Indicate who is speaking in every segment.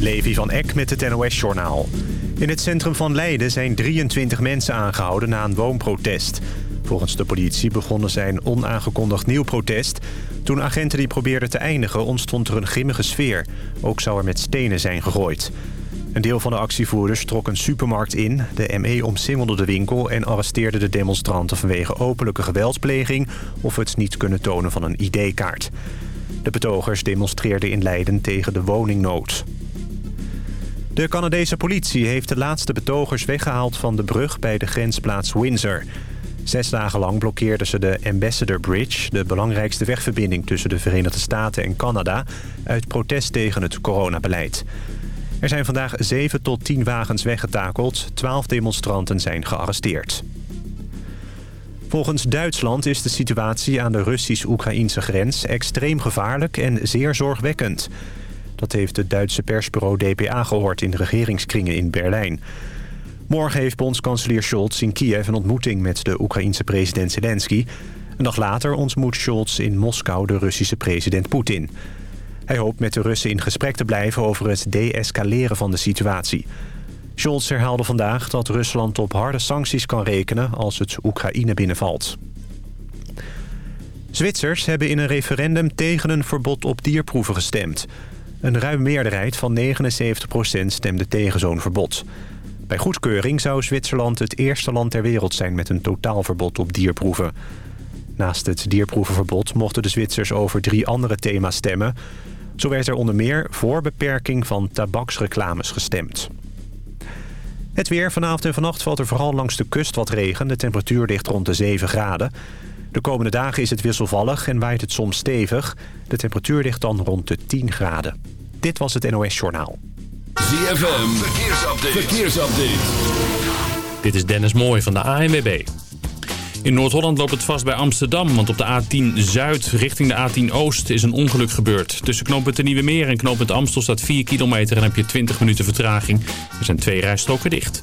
Speaker 1: Levi van Eck met het NOS-journaal. In het centrum van Leiden zijn 23 mensen aangehouden na een woonprotest. Volgens de politie begonnen zij een onaangekondigd nieuw protest. Toen agenten die probeerden te eindigen ontstond er een grimmige sfeer. Ook zou er met stenen zijn gegooid. Een deel van de actievoerders trok een supermarkt in. De ME omsingelde de winkel en arresteerde de demonstranten... vanwege openlijke geweldspleging of het niet kunnen tonen van een ID-kaart. De betogers demonstreerden in Leiden tegen de woningnood. De Canadese politie heeft de laatste betogers weggehaald van de brug bij de grensplaats Windsor. Zes dagen lang blokkeerden ze de Ambassador Bridge... de belangrijkste wegverbinding tussen de Verenigde Staten en Canada... uit protest tegen het coronabeleid. Er zijn vandaag 7 tot 10 wagens weggetakeld. 12 demonstranten zijn gearresteerd. Volgens Duitsland is de situatie aan de Russisch-Oekraïnse grens... extreem gevaarlijk en zeer zorgwekkend... Dat heeft het Duitse persbureau DPA gehoord in de regeringskringen in Berlijn. Morgen heeft bondskanselier Scholz in Kiev een ontmoeting met de Oekraïense president Zelensky. Een dag later ontmoet Scholz in Moskou de Russische president Poetin. Hij hoopt met de Russen in gesprek te blijven over het deescaleren van de situatie. Scholz herhaalde vandaag dat Rusland op harde sancties kan rekenen als het Oekraïne binnenvalt. Zwitsers hebben in een referendum tegen een verbod op dierproeven gestemd. Een ruim meerderheid van 79% stemde tegen zo'n verbod. Bij goedkeuring zou Zwitserland het eerste land ter wereld zijn... met een totaalverbod op dierproeven. Naast het dierproevenverbod mochten de Zwitsers over drie andere thema's stemmen. Zo werd er onder meer voor beperking van tabaksreclames gestemd. Het weer. Vanavond en vannacht valt er vooral langs de kust wat regen. De temperatuur ligt rond de 7 graden. De komende dagen is het wisselvallig en waait het soms stevig. De temperatuur ligt dan rond de 10 graden. Dit was het NOS Journaal.
Speaker 2: ZFM, verkeersupdate. verkeersupdate.
Speaker 3: Dit is Dennis Mooij van de ANWB. In Noord-Holland loopt het vast bij Amsterdam, want op de A10 Zuid richting de A10 Oost is een ongeluk gebeurd. Tussen knooppunt de Nieuwe Meer en knooppunt Amstel staat 4 kilometer en heb je 20 minuten vertraging. Er zijn twee rijstroken dicht.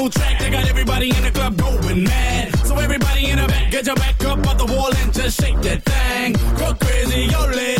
Speaker 4: new track that got everybody in the club going mad. So everybody in the back, get your back up off the wall and just shake that thing. Go crazy, yo lady.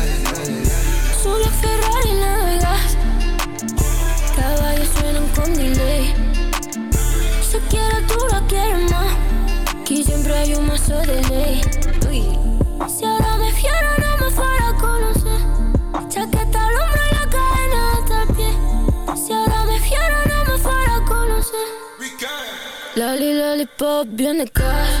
Speaker 5: Suenan con delay. Se quiere tú la quieres más. Aquí siempre hay un mazo de ley. Uy. Si ahora me fiera no me fuera a conocer. Chaqueta al hombro y la cadena hasta el pie. Si ahora me fiera no me fuera a conocer. Lali, lollipop, bien de casa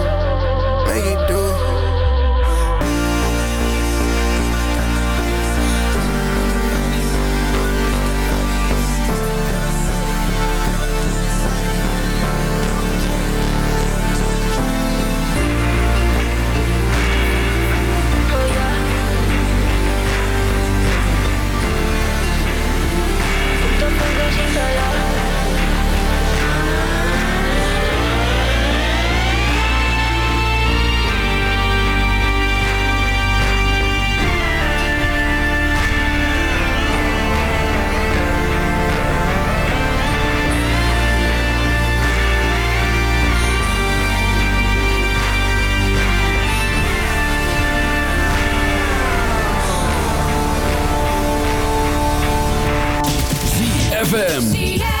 Speaker 2: ZFM.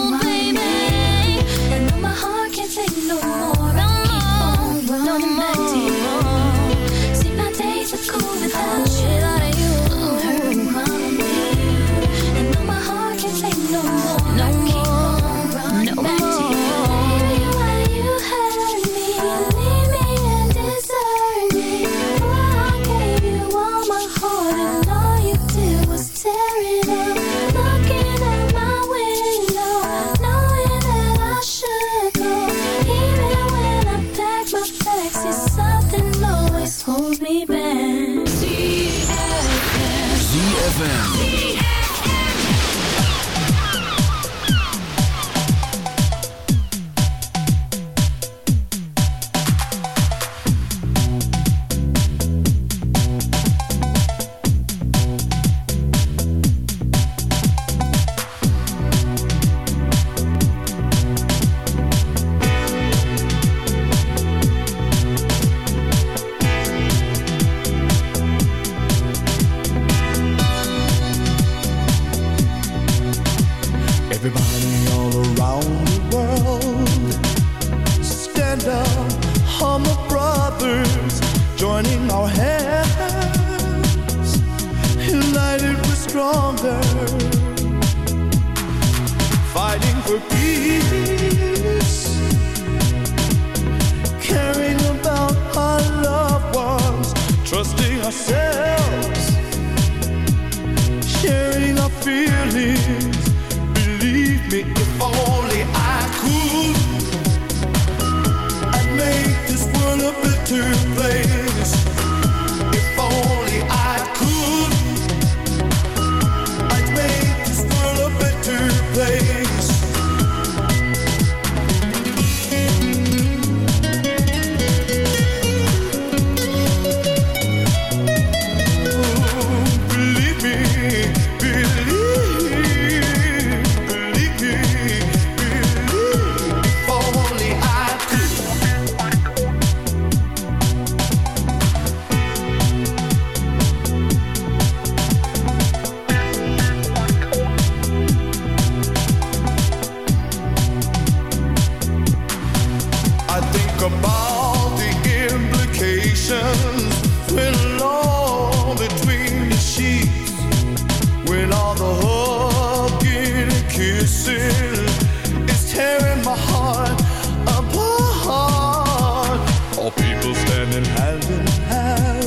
Speaker 6: people standing hand in hand.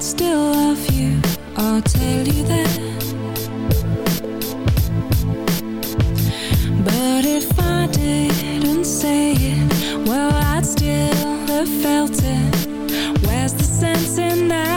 Speaker 7: still love you. I'll tell you that. But if I didn't say it, well, I'd still have felt it. Where's the sense in that?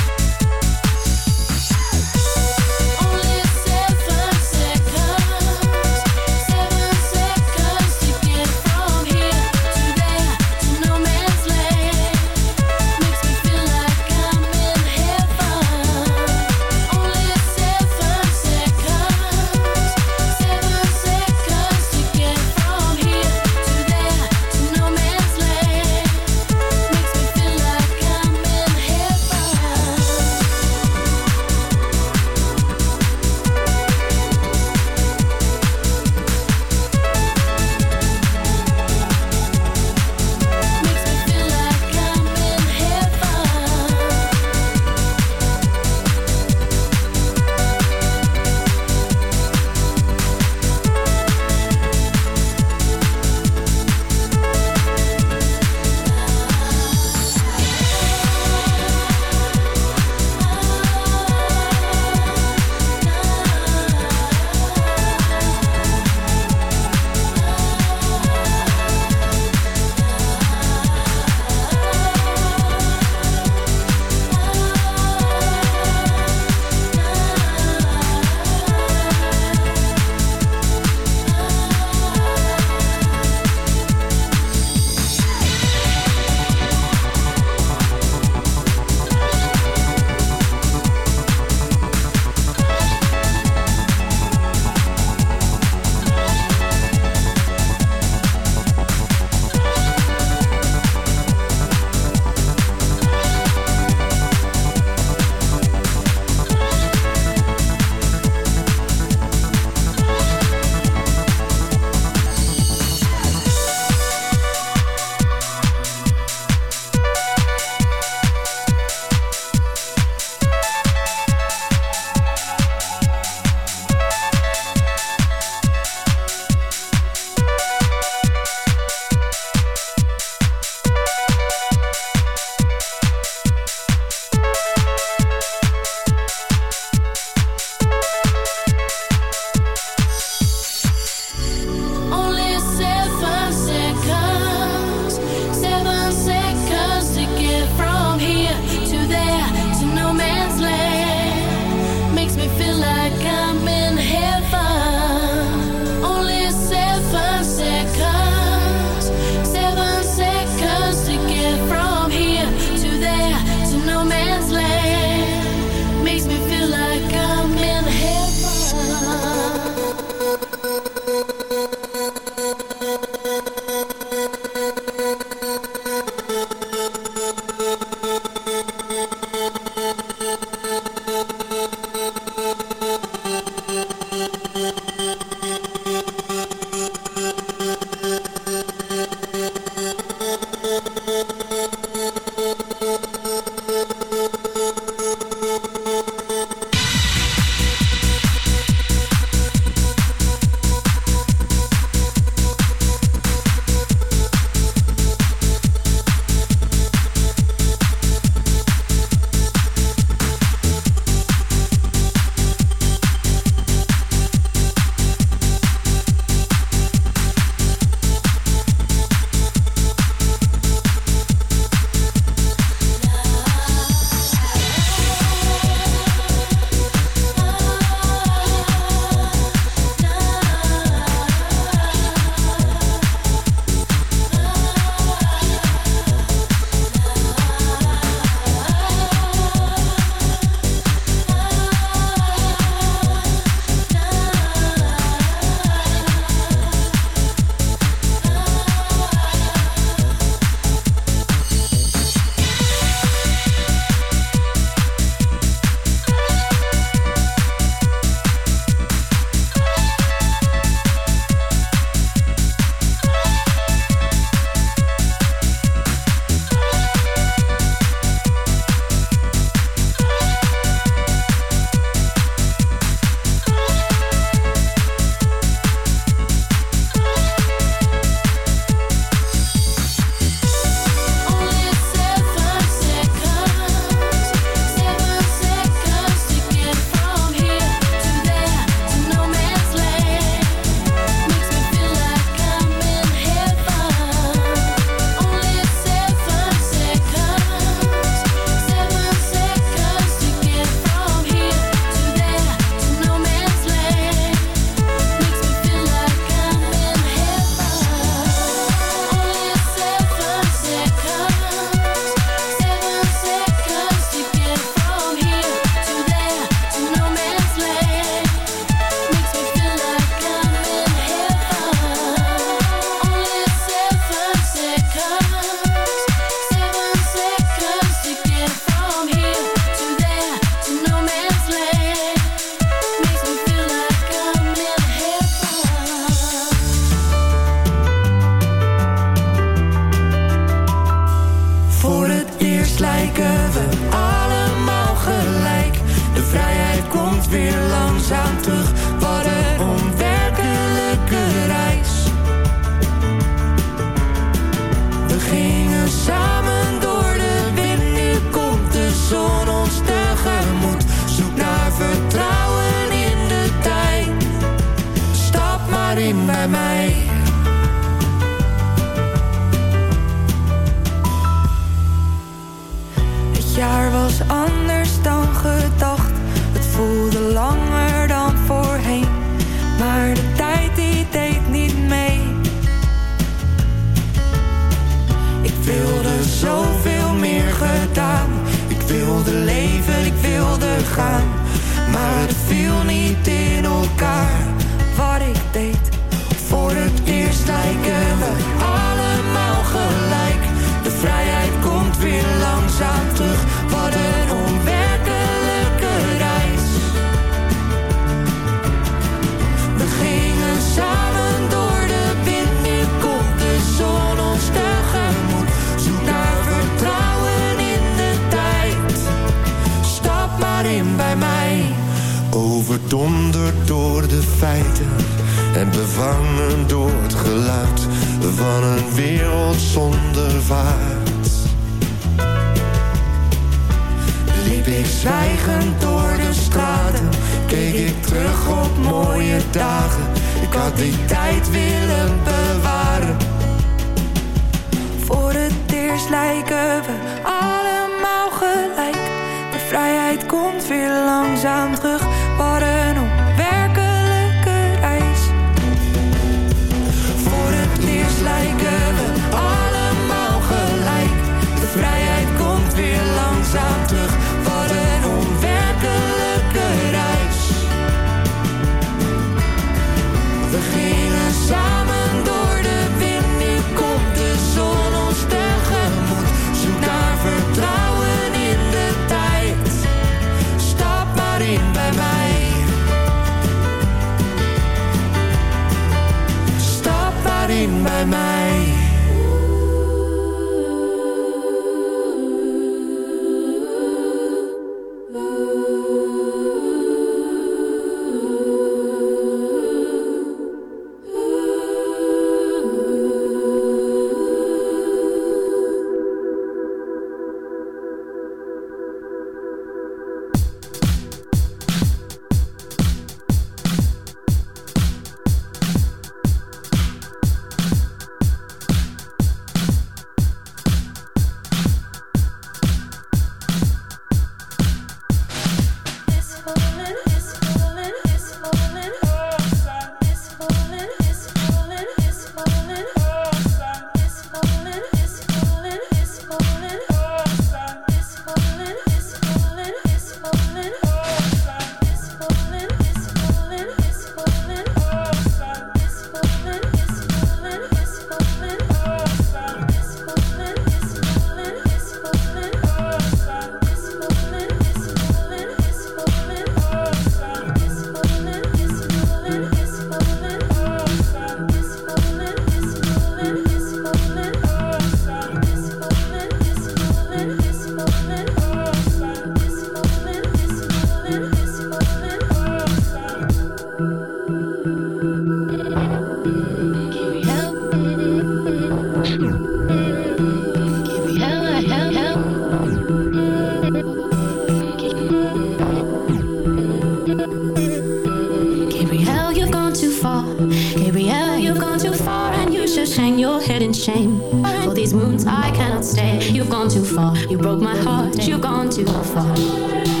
Speaker 8: should hang your head in shame. For these wounds I cannot stay. You've gone too far. You broke my heart. You've gone too far.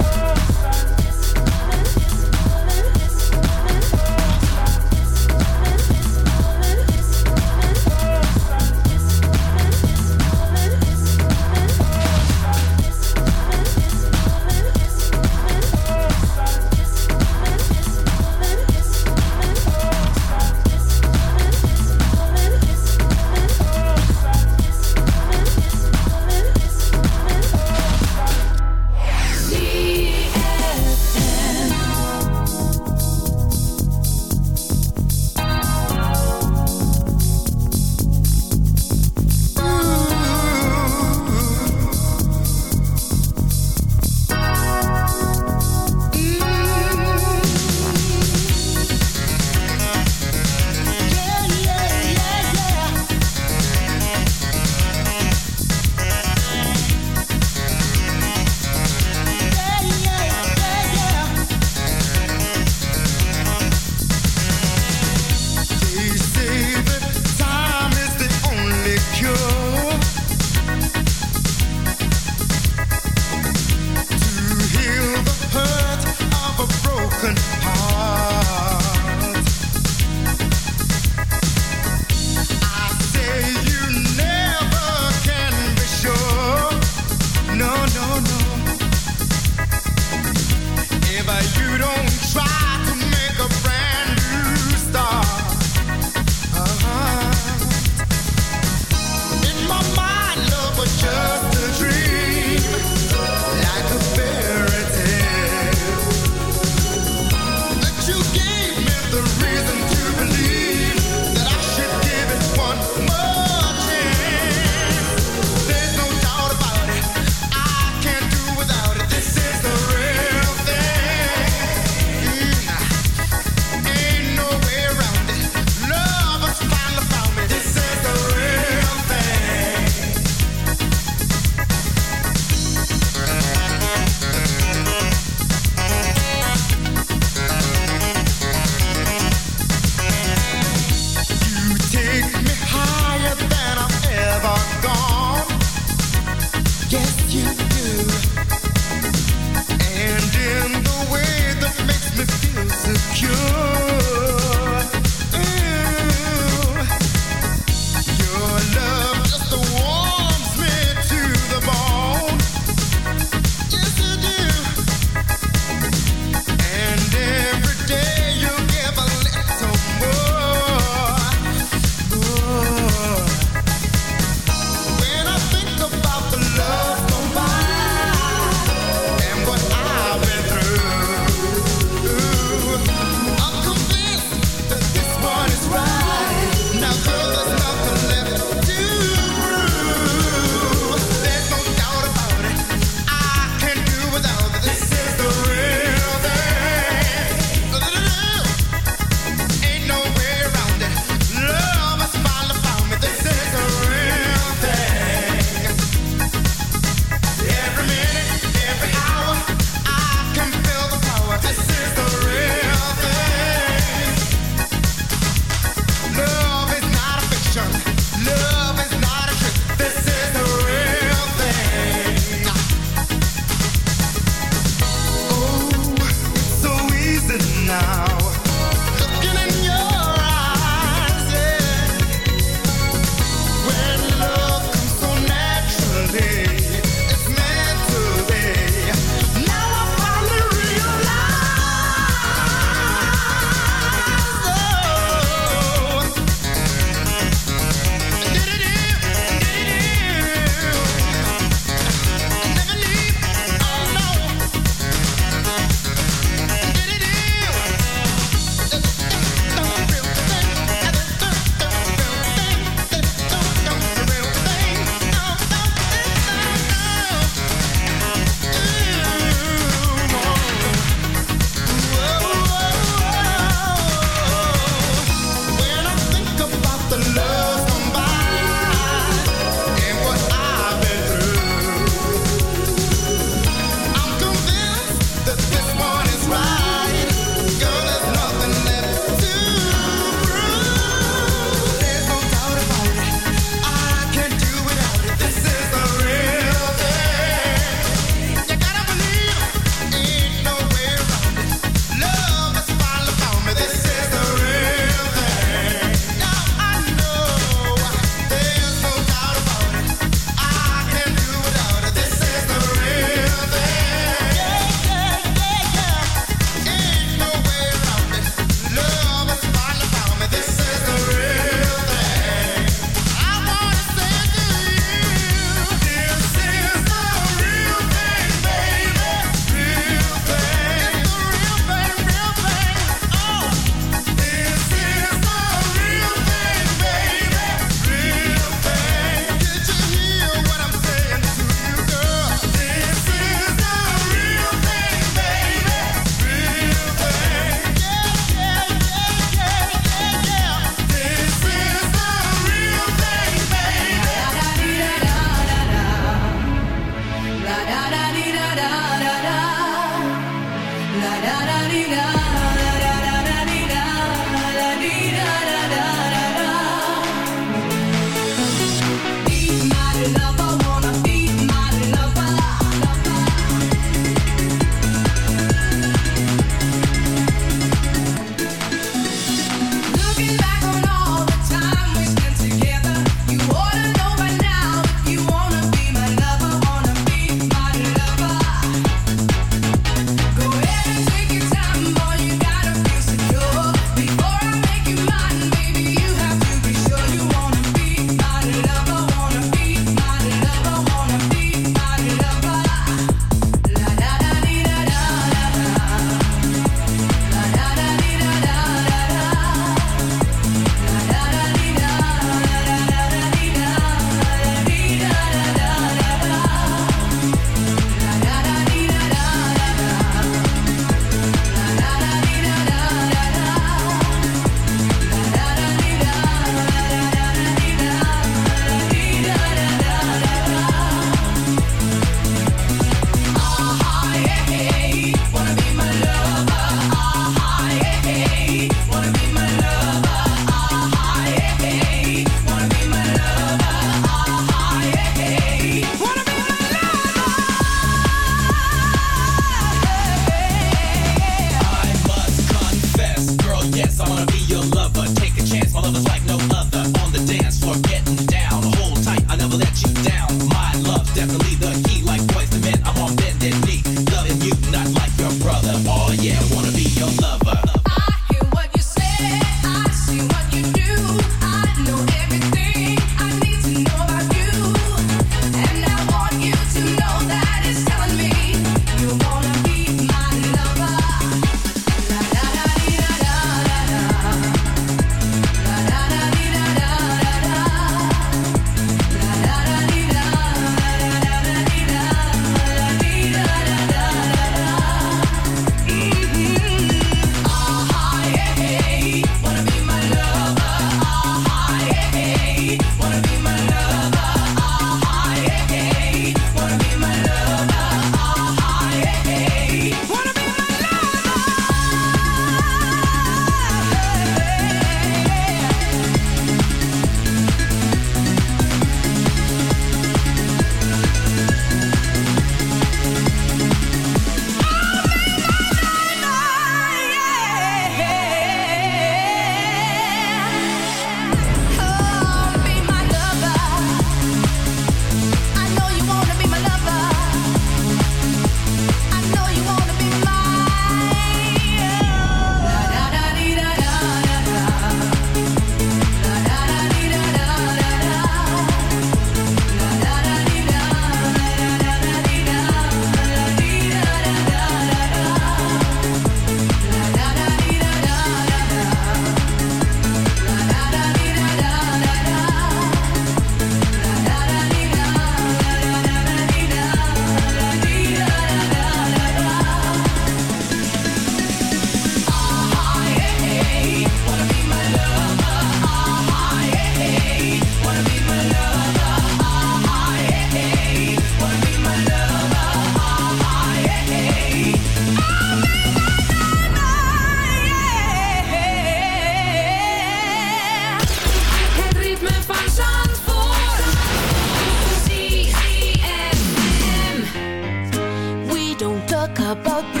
Speaker 5: about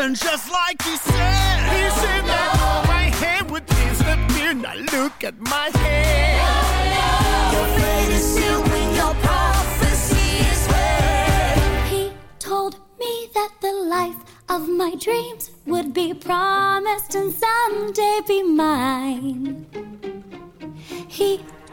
Speaker 5: And
Speaker 6: just like he said, he's in that my hand with his beer. Now look at my hand.
Speaker 5: Your fate is sealed your prophecy is read. He told me that the life of my dreams would be promised and someday be mine. He